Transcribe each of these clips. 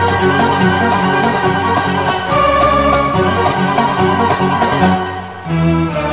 Thank you.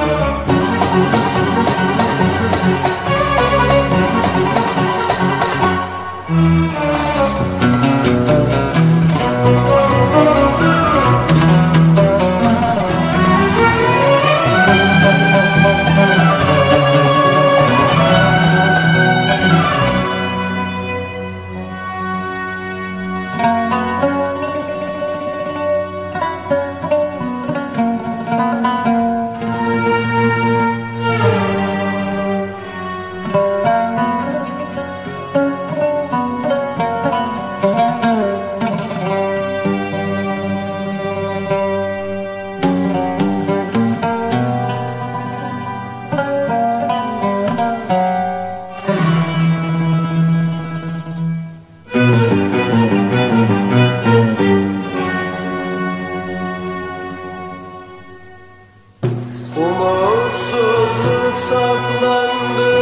quando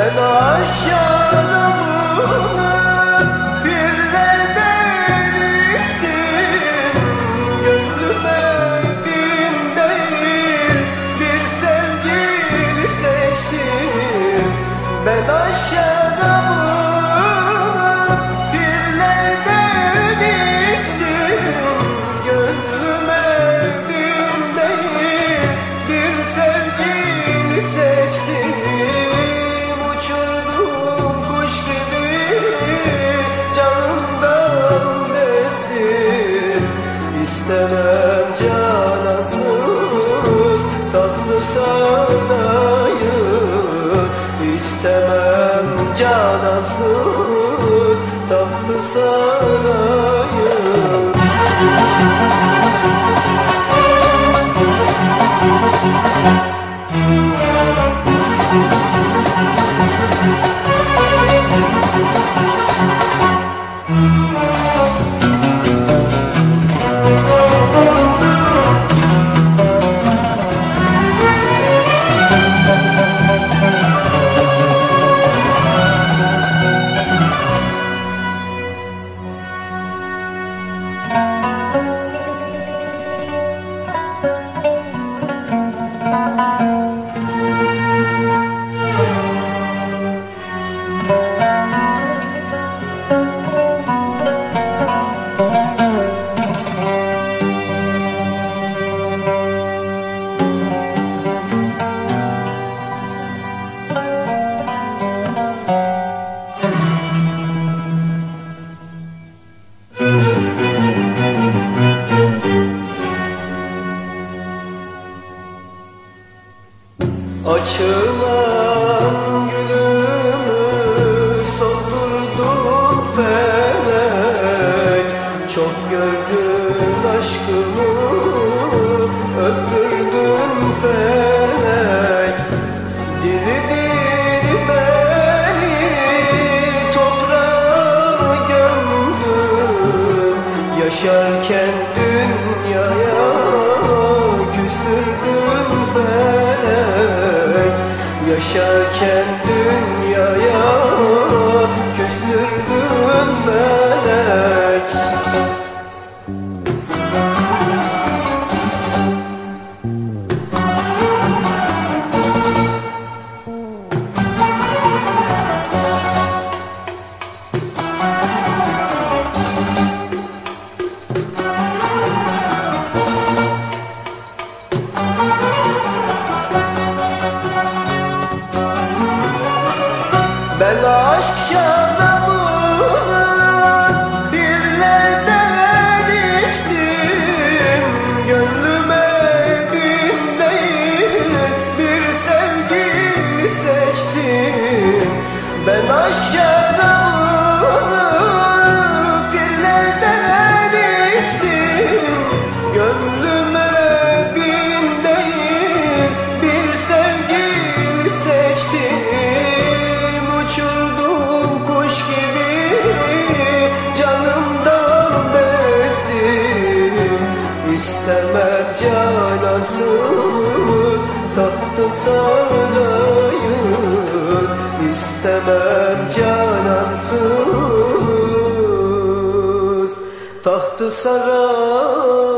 ben aşağı sarayım Açılan gülümü soldurdum felek. Çok gördün aşkımı öpürdün felek. Diri diri beni toprağa gömdün yaşarken Yaşarken Ben aşk şadım सरा